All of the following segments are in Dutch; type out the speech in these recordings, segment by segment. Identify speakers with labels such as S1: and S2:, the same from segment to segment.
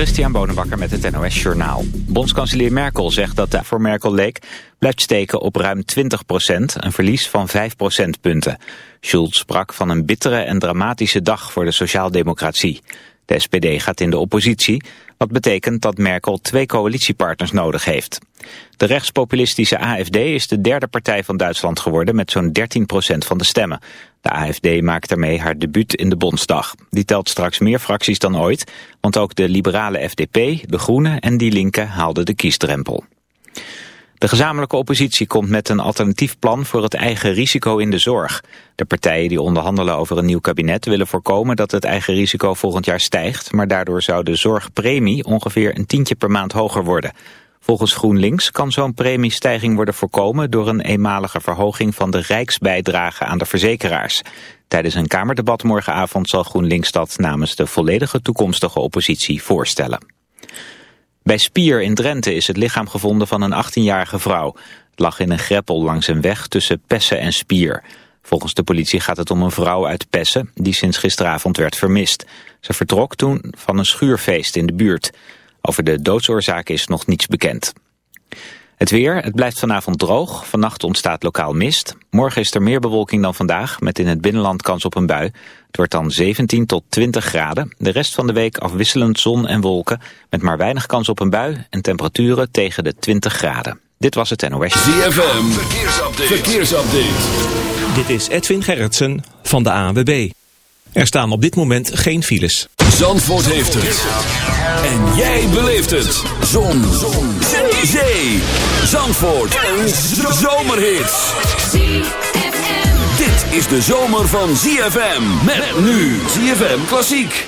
S1: Christian Bonenbakker met het NOS Journaal. Bondskanselier Merkel zegt dat de voor Merkel leek blijft steken op ruim 20 procent, een verlies van 5 procentpunten. Schulz sprak van een bittere en dramatische dag voor de sociaaldemocratie. De SPD gaat in de oppositie, wat betekent dat Merkel twee coalitiepartners nodig heeft. De rechtspopulistische AFD is de derde partij van Duitsland geworden met zo'n 13 procent van de stemmen. De AFD maakt daarmee haar debuut in de Bondsdag. Die telt straks meer fracties dan ooit, want ook de liberale FDP, de Groenen en Die Linke haalden de kiesdrempel. De gezamenlijke oppositie komt met een alternatief plan voor het eigen risico in de zorg. De partijen die onderhandelen over een nieuw kabinet willen voorkomen dat het eigen risico volgend jaar stijgt, maar daardoor zou de zorgpremie ongeveer een tientje per maand hoger worden. Volgens GroenLinks kan zo'n premiestijging worden voorkomen door een eenmalige verhoging van de rijksbijdrage aan de verzekeraars. Tijdens een kamerdebat morgenavond zal GroenLinks dat namens de volledige toekomstige oppositie voorstellen. Bij Spier in Drenthe is het lichaam gevonden van een 18-jarige vrouw. Het lag in een greppel langs een weg tussen Pessen en Spier. Volgens de politie gaat het om een vrouw uit Pessen die sinds gisteravond werd vermist. Ze vertrok toen van een schuurfeest in de buurt. Over de doodsoorzaak is nog niets bekend. Het weer, het blijft vanavond droog. Vannacht ontstaat lokaal mist. Morgen is er meer bewolking dan vandaag, met in het binnenland kans op een bui. Het wordt dan 17 tot 20 graden. De rest van de week afwisselend zon en wolken, met maar weinig kans op een bui en temperaturen tegen de 20 graden. Dit was het NOS.
S2: ZFM, verkeersupdate. verkeersupdate.
S3: Dit is Edwin Gerritsen van de ANWB. Er staan op dit moment geen files.
S2: Zandvoort heeft het. En jij beleeft het. Zon. Zon. Zee. Zee. Zandvoort. Een zomerhit. Dit is de zomer van ZFM. Met nu ZFM Klassiek.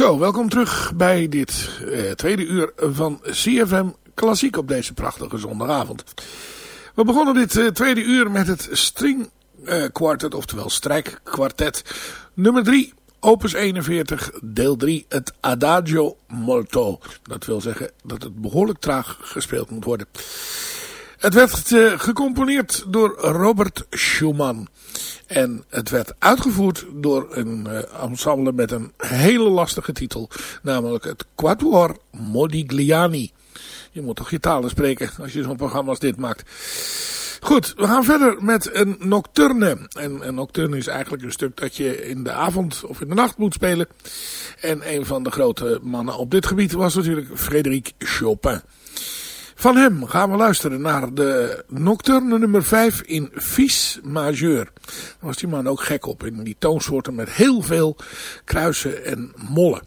S4: Zo, welkom terug bij dit eh, tweede uur van CFM Klassiek op deze prachtige zondagavond. We begonnen dit uh, tweede uur met het string quartet, oftewel strijkkwartet nummer 3, opus 41, deel 3, het Adagio Molto. Dat wil zeggen dat het behoorlijk traag gespeeld moet worden. Het werd uh, gecomponeerd door Robert Schumann. En het werd uitgevoerd door een uh, ensemble met een hele lastige titel. Namelijk het Quatuor Modigliani. Je moet toch je talen spreken als je zo'n programma als dit maakt. Goed, we gaan verder met een nocturne. En een nocturne is eigenlijk een stuk dat je in de avond of in de nacht moet spelen. En een van de grote mannen op dit gebied was natuurlijk Frédéric Chopin. Van hem gaan we luisteren naar de nocturne nummer 5 in Fis majeur. Daar was die man ook gek op. In die toonsoorten met heel veel kruisen en mollen.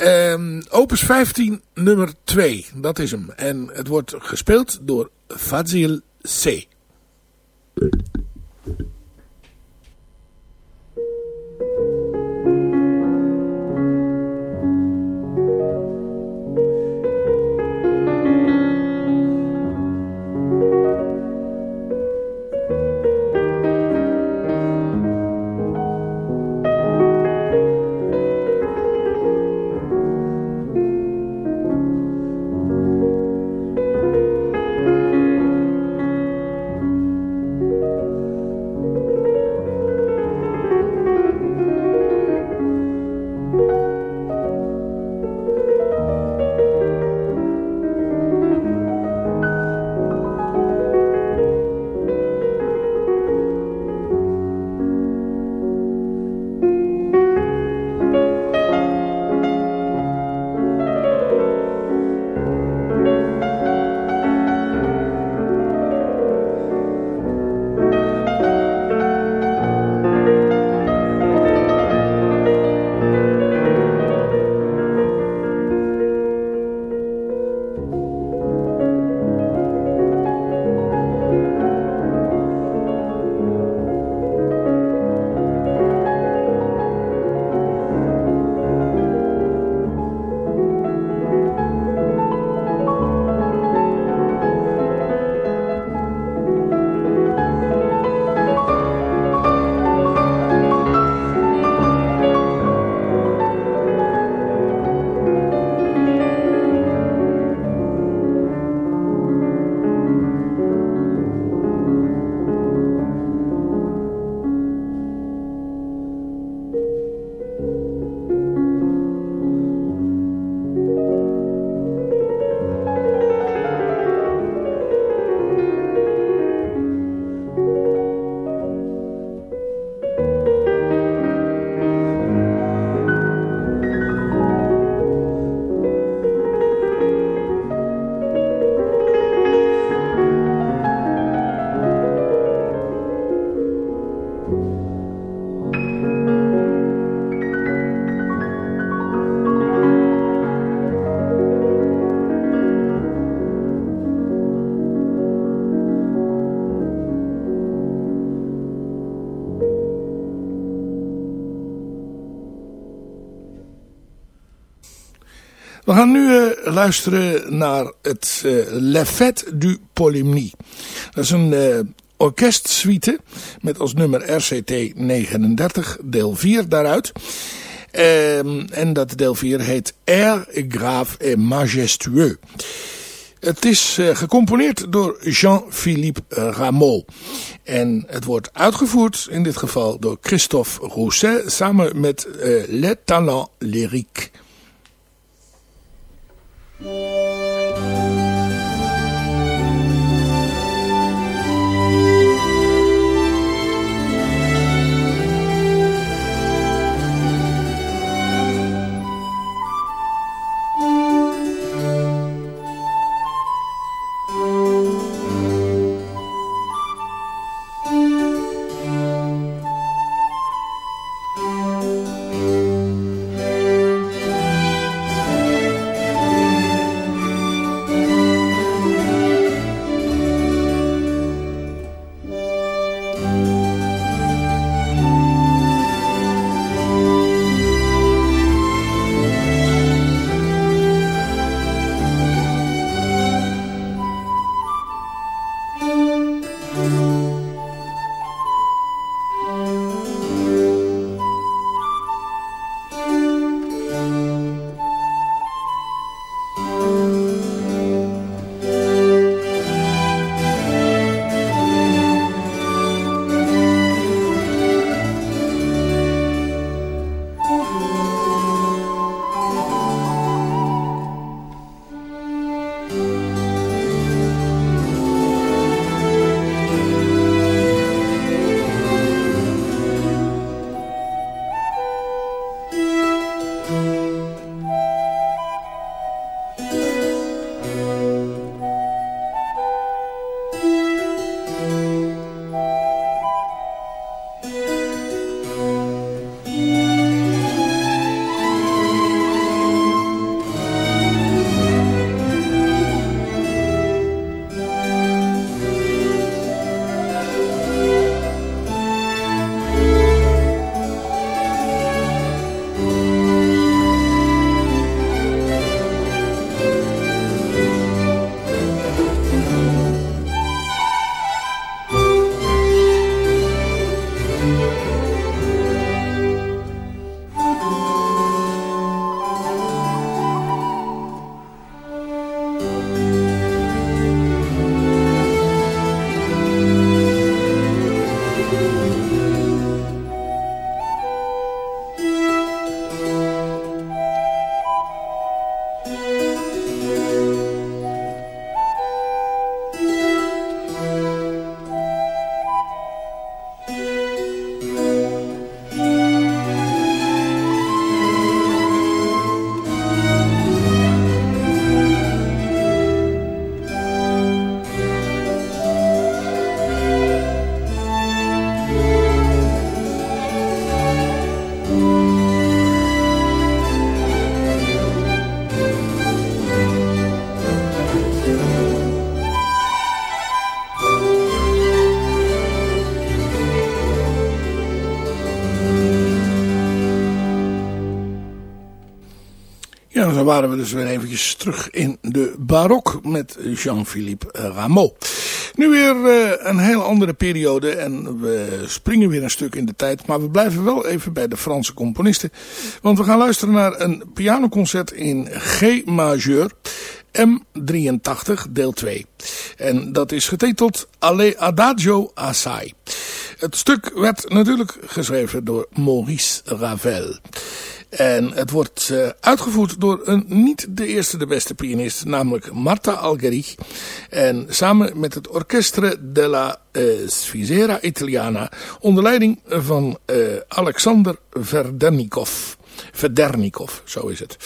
S4: Um, opus 15 nummer 2. Dat is hem. En het wordt gespeeld door Fazil C. luisteren naar het uh, Le Fête du Polymnie. Dat is een uh, orkestsuite met als nummer RCT 39, deel 4 daaruit. Um, en dat deel 4 heet Air grave et majestueux. Het is uh, gecomponeerd door Jean-Philippe Rameau. En het wordt uitgevoerd in dit geval door Christophe Rousset samen met uh, Les Talents dan waren we dus weer eventjes terug in de barok met Jean-Philippe Rameau. Nu weer uh, een heel andere periode en we springen weer een stuk in de tijd. Maar we blijven wel even bij de Franse componisten. Want we gaan luisteren naar een pianoconcert in G majeur. M83 deel 2. En dat is getiteld Alle Adagio Assai. Het stuk werd natuurlijk geschreven door Maurice Ravel. En het wordt uh, uitgevoerd door een niet de eerste de beste pianist, namelijk Marta Algerich. En samen met het Orchestre della uh, Italiana onder leiding van uh, Alexander Verdernikov. Verdernikov, zo is het.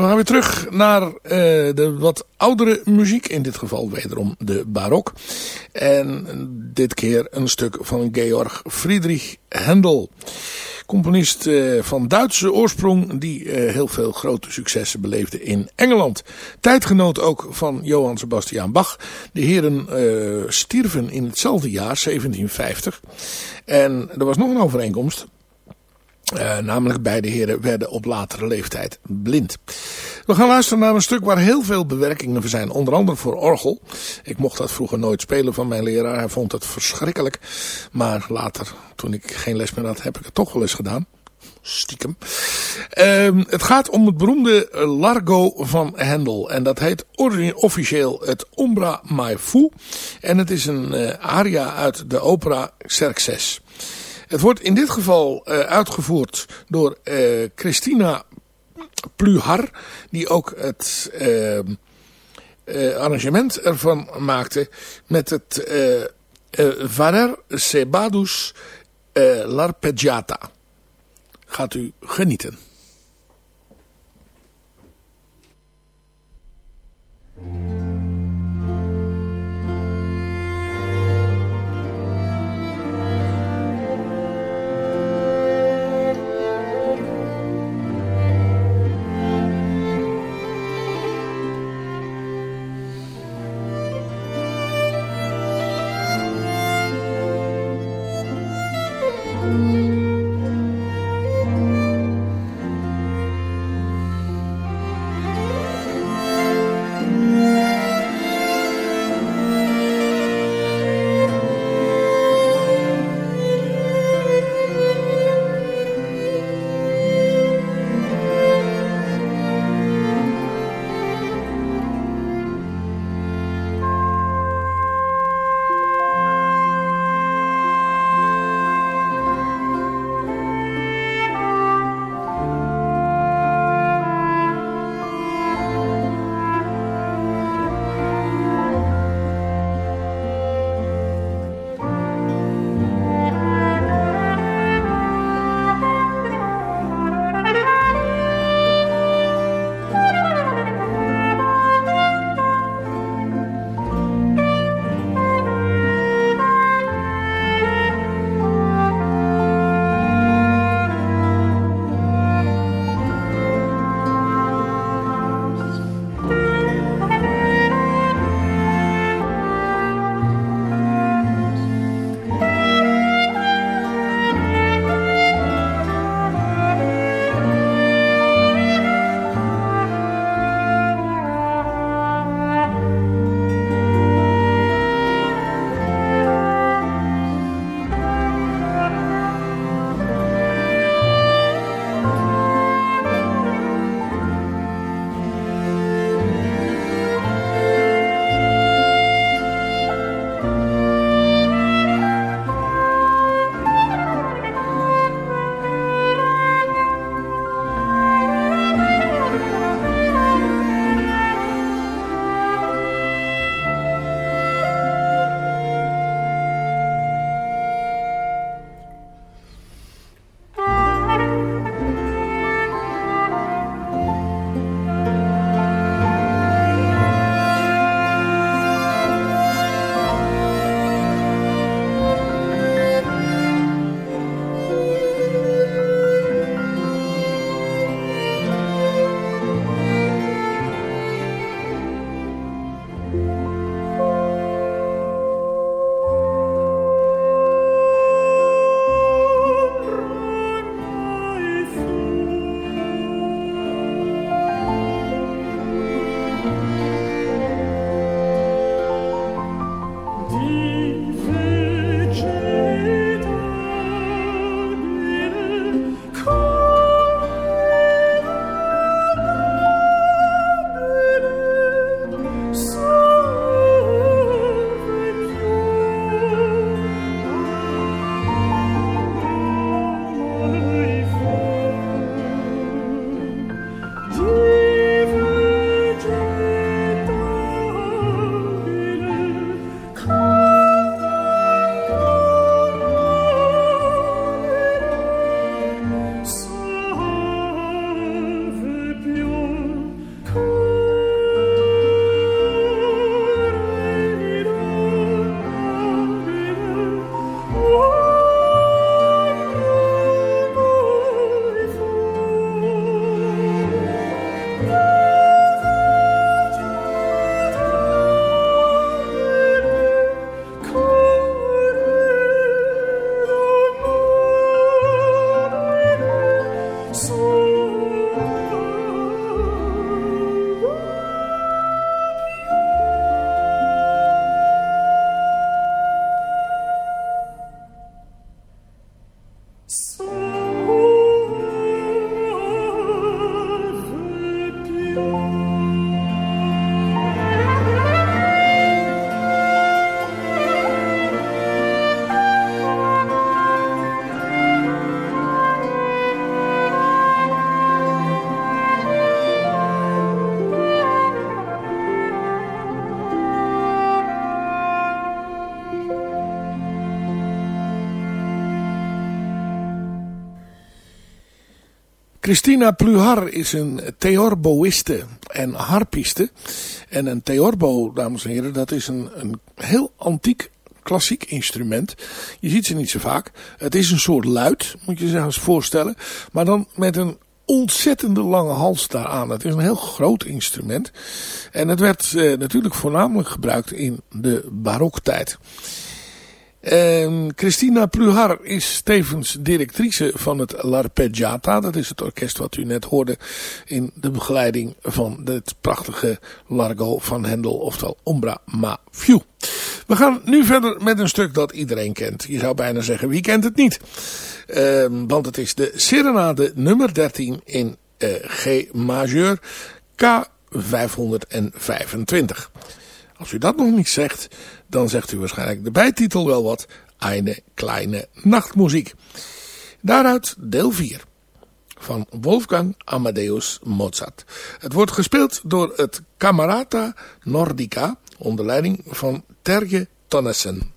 S4: En we gaan weer terug naar uh, de wat oudere muziek. In dit geval wederom de barok. En dit keer een stuk van Georg Friedrich Händel. Componist uh, van Duitse oorsprong die uh, heel veel grote successen beleefde in Engeland. Tijdgenoot ook van Johann Sebastian Bach. De heren stierven in hetzelfde jaar, 1750. En er was nog een overeenkomst. Uh, namelijk beide heren werden op latere leeftijd blind. We gaan luisteren naar een stuk waar heel veel bewerkingen voor zijn. Onder andere voor orgel. Ik mocht dat vroeger nooit spelen van mijn leraar. Hij vond het verschrikkelijk. Maar later, toen ik geen les meer had, heb ik het toch wel eens gedaan. Stiekem. Uh, het gaat om het beroemde Largo van Handel. En dat heet officieel het Ombra Mai Fu. En het is een uh, aria uit de opera Xerxes. Het wordt in dit geval uh, uitgevoerd door uh, Christina Pluhar, die ook het uh, arrangement ervan maakte met het Varer Sebadus L'Arpeggiata. Gaat u genieten. Christina Pluhar is een theorboïste en harpiste. En een theorbo, dames en heren, dat is een, een heel antiek klassiek instrument. Je ziet ze niet zo vaak. Het is een soort luid, moet je eens voorstellen. Maar dan met een ontzettende lange hals daaraan. Het is een heel groot instrument. En het werd eh, natuurlijk voornamelijk gebruikt in de baroktijd. Uh, Christina Pluhar is tevens directrice van het L'Arpeggiata. Dat is het orkest wat u net hoorde in de begeleiding van het prachtige Largo van Hendel, oftewel Ombra Ma Fiu. We gaan nu verder met een stuk dat iedereen kent. Je zou bijna zeggen, wie kent het niet? Uh, want het is de Serenade nummer 13 in uh, G majeur K 525. Als u dat nog niet zegt, dan zegt u waarschijnlijk de bijtitel wel wat. Eine kleine nachtmuziek. Daaruit deel 4 van Wolfgang Amadeus Mozart. Het wordt gespeeld door het Camerata Nordica onder leiding van Terje Tonnesen.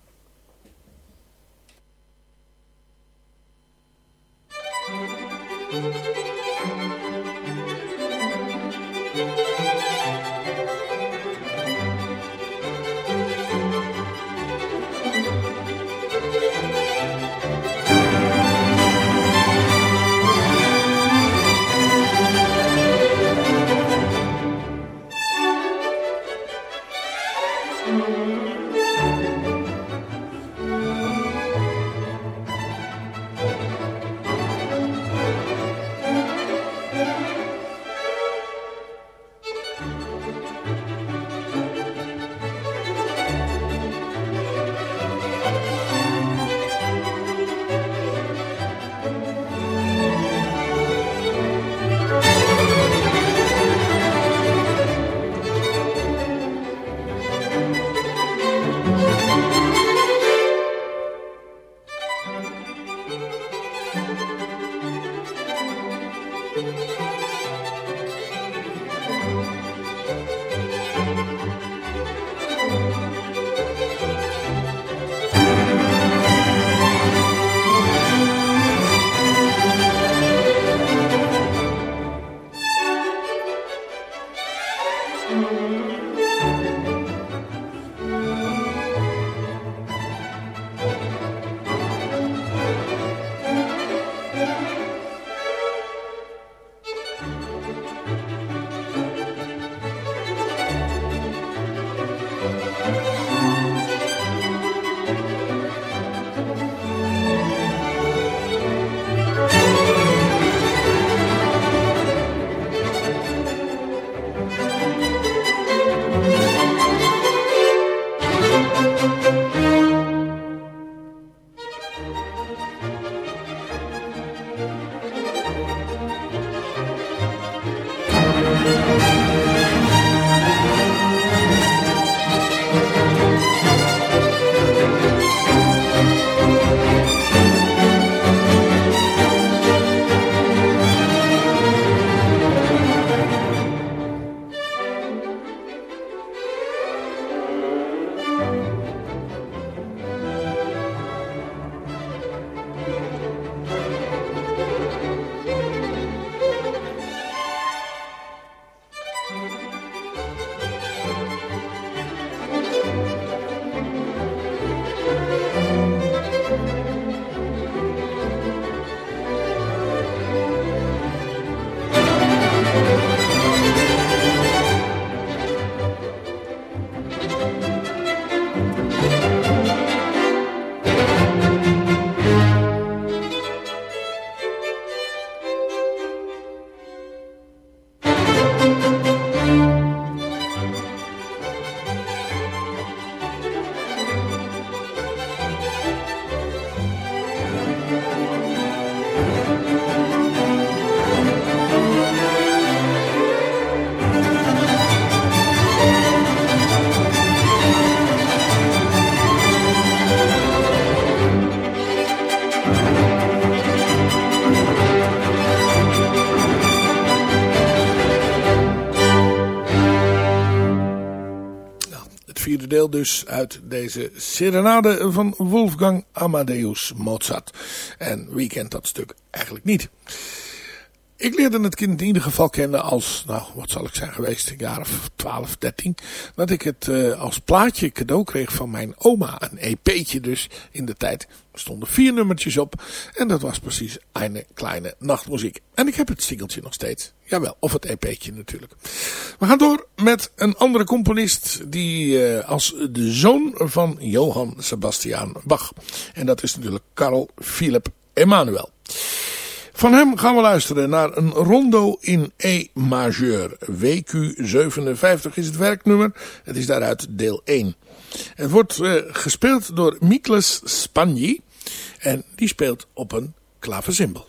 S4: Deel dus uit deze serenade van Wolfgang Amadeus Mozart. En wie kent dat stuk eigenlijk niet? Ik leerde het kind in ieder geval kennen als, nou wat zal ik zijn geweest, een jaar of 12, 13. Dat ik het uh, als plaatje cadeau kreeg van mijn oma. Een EP'tje dus in de tijd. Stonden vier nummertjes op. En dat was precies een kleine nachtmuziek. En ik heb het singeltje nog steeds. Jawel, of het EP'tje natuurlijk. We gaan door met een andere componist die uh, als de zoon van Johann Sebastian Bach. En dat is natuurlijk Karl Philipp Emanuel. Van hem gaan we luisteren naar een rondo in E majeur. WQ 57 is het werknummer. Het is daaruit deel 1. Het wordt eh, gespeeld door Miklas Spagni. En die speelt op een
S5: klaverzimbel.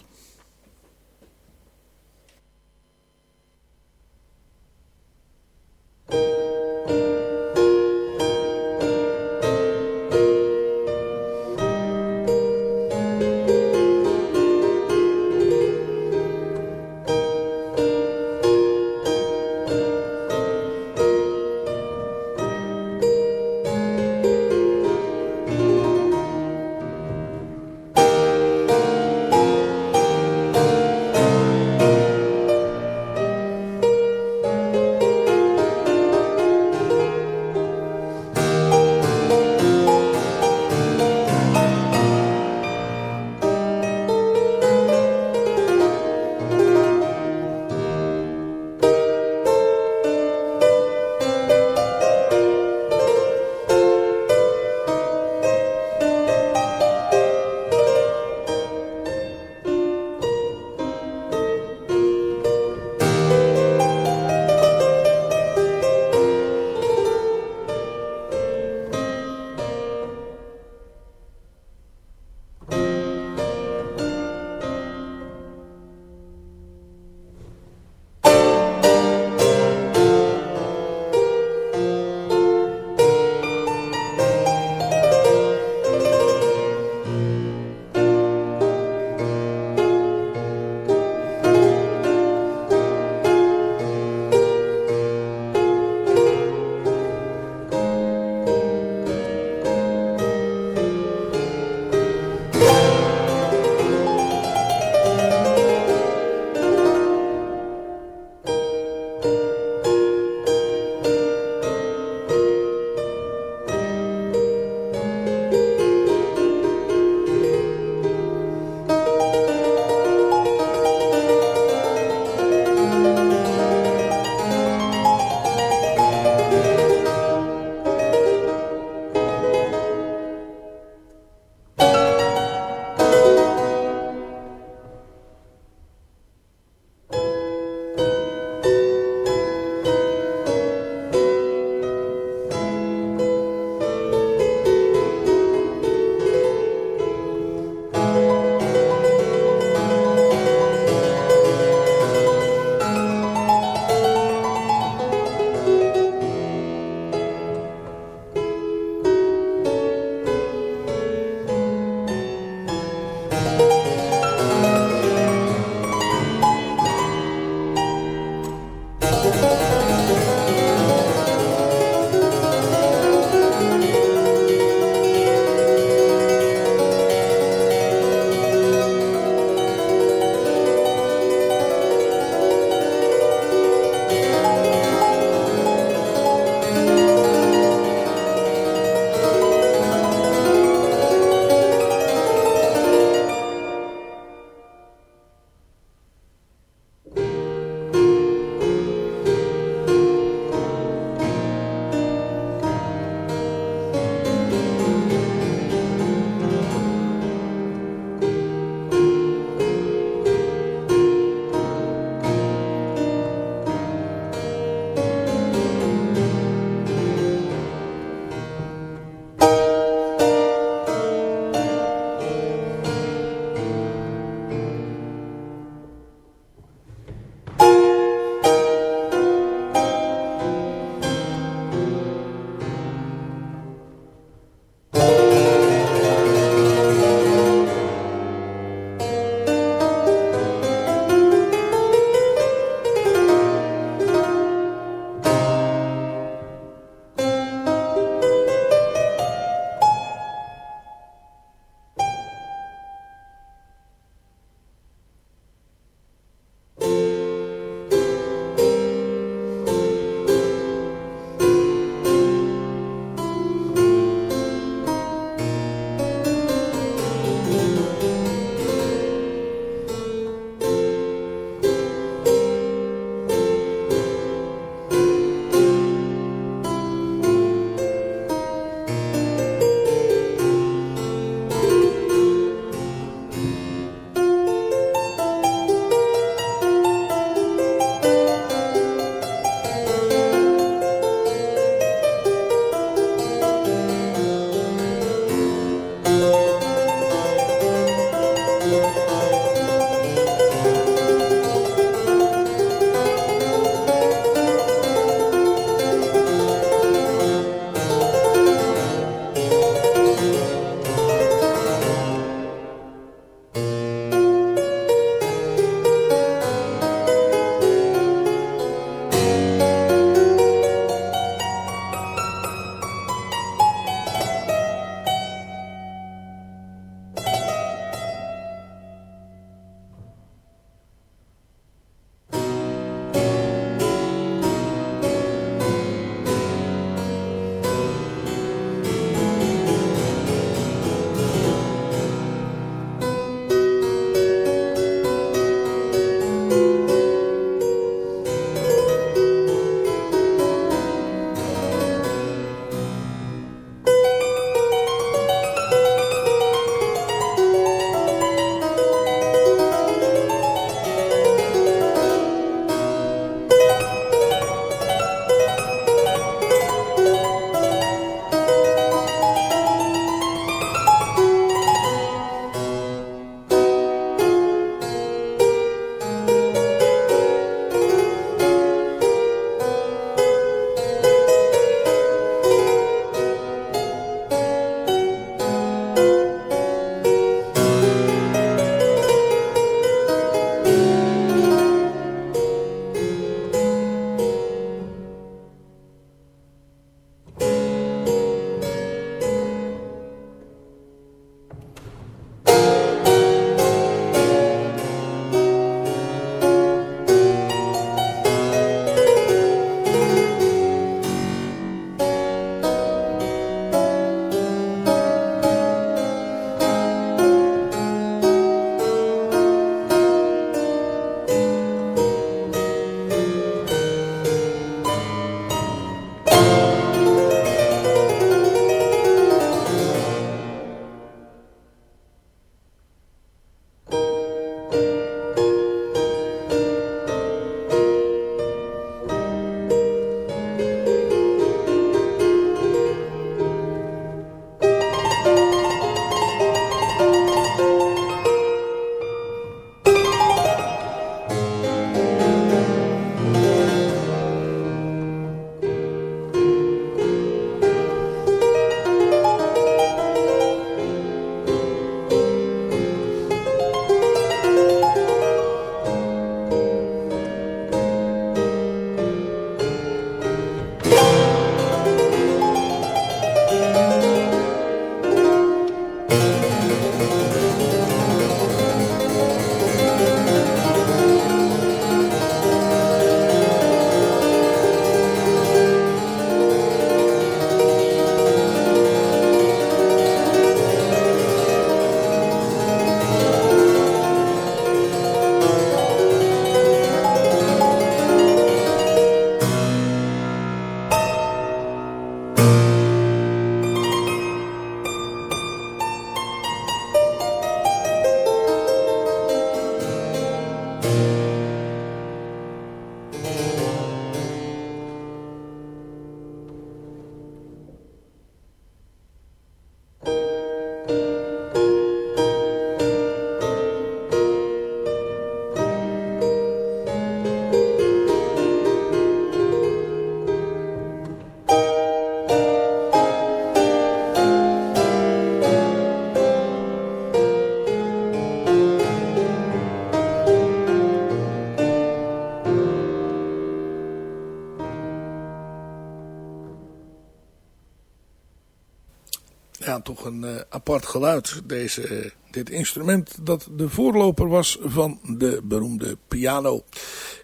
S5: Apart geluid. Deze, dit instrument dat de voorloper was van de beroemde piano.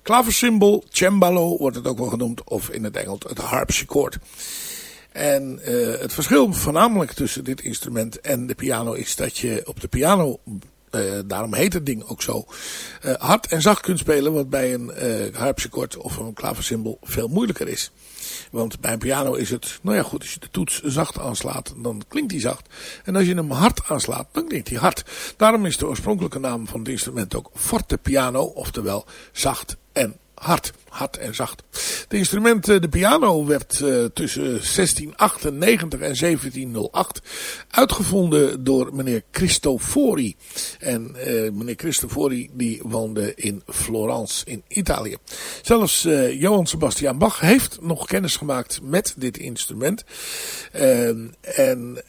S5: Klaversymbol, cembalo wordt het ook wel genoemd. Of in het Engels het harpsichord. En uh, het verschil voornamelijk tussen dit instrument en de piano is dat je op de piano uh, daarom heet het ding ook zo. Hard en zacht kunt spelen, wat bij een harpsichord of een klaversymbol veel moeilijker is. Want bij een piano is het, nou ja goed, als je de toets zacht aanslaat, dan klinkt die zacht. En als je hem hard aanslaat, dan klinkt hij hard. Daarom is de oorspronkelijke naam van het instrument ook forte piano, oftewel zacht en hard. Hard en zacht. De instrument, de piano, werd uh, tussen 1698 en 1708 uitgevonden door meneer Cristofori. En uh, meneer Cristofori die woonde in Florence in Italië. Zelfs uh, Johann Sebastian Bach heeft nog kennis gemaakt met dit instrument. en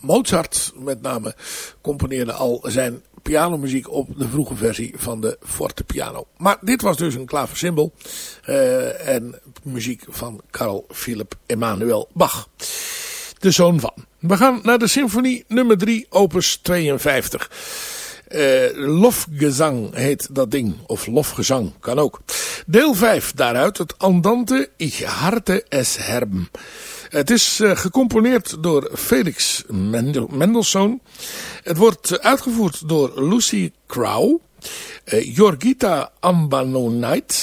S5: Mozart met name componeerde al zijn pianomuziek op de vroege versie van de fortepiano. Maar dit was dus een klaversymbol uh, en muziek van Carl Philipp Emanuel Bach. De zoon van. We gaan naar de symfonie nummer 3 opus 52. Uh, lofgezang heet dat ding. Of lofgezang, kan ook. Deel 5 daaruit, het Andante Ich harte es herben. Het is uh, gecomponeerd door Felix Mendel Mendelssohn. Het wordt uitgevoerd door Lucy Crow. Uh, Jorgita Ambanonite.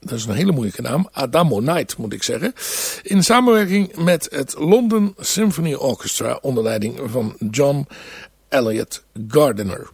S5: Dat is een hele moeilijke naam. Adamonite moet ik zeggen. In samenwerking met het London Symphony Orchestra onder leiding van John Elliott Gardiner.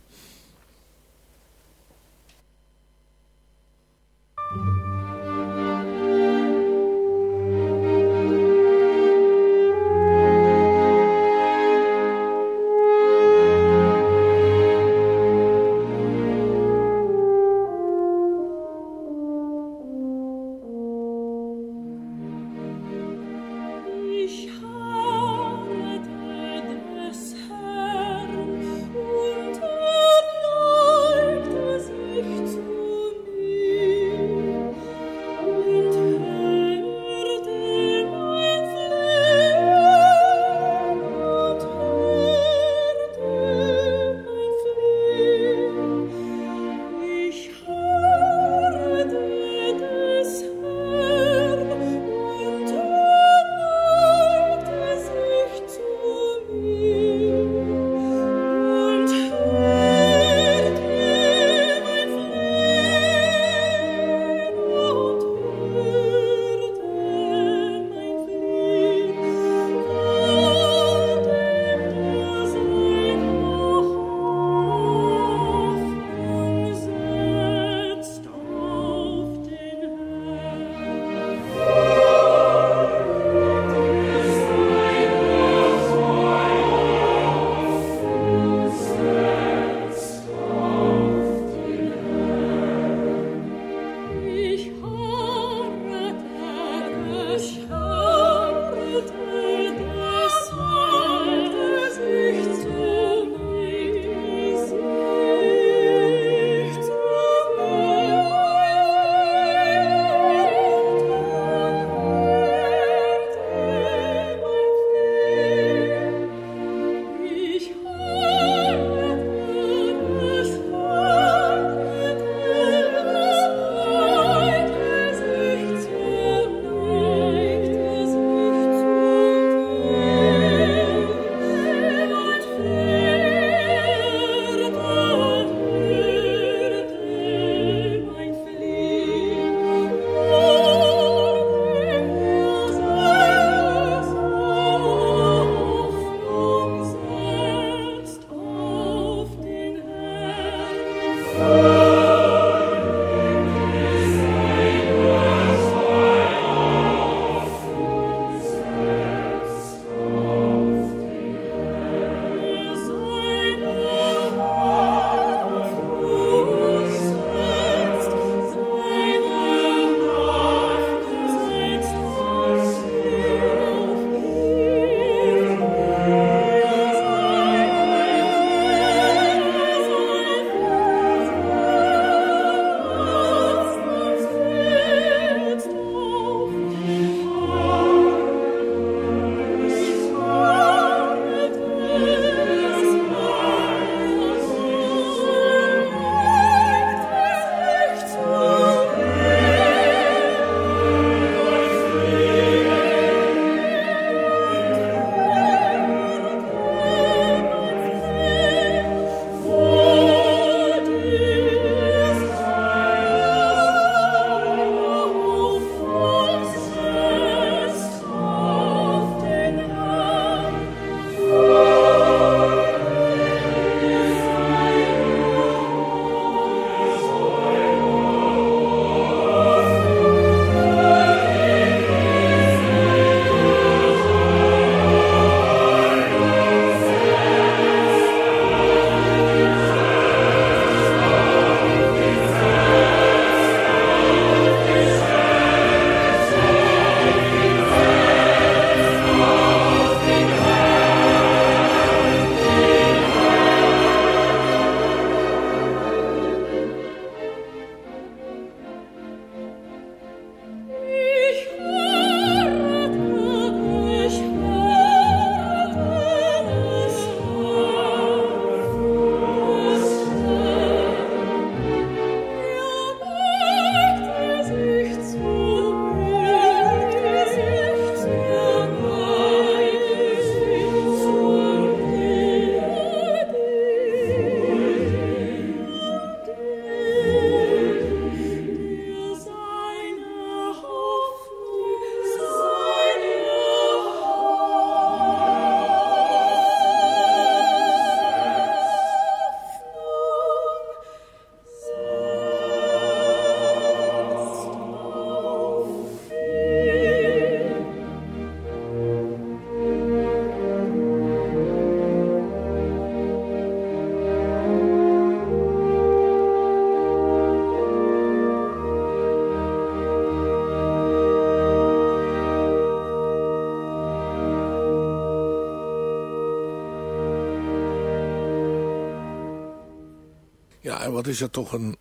S4: Wat is het toch een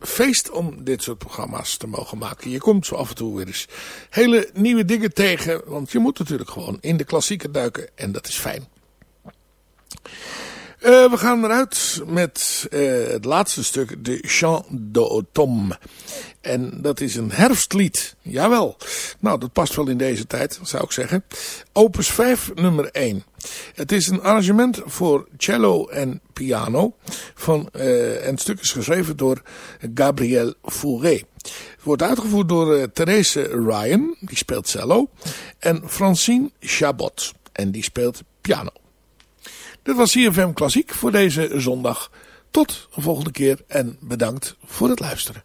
S4: feest om dit soort programma's te mogen maken. Je komt zo af en toe weer eens hele nieuwe dingen tegen. Want je moet natuurlijk gewoon in de klassieken duiken. En dat is fijn. Uh, we gaan eruit met uh, het laatste stuk, de Chant d'automne. En dat is een herfstlied. Jawel. Nou, dat past wel in deze tijd, zou ik zeggen. Opus 5, nummer 1. Het is een arrangement voor cello en piano. Van, uh, en het stuk is geschreven door Gabriel Fauré. Het wordt uitgevoerd door uh, Therese Ryan, die speelt cello. En Francine Chabot, en die speelt piano. Dit was CFM Klassiek voor deze zondag. Tot een volgende keer en bedankt voor het luisteren.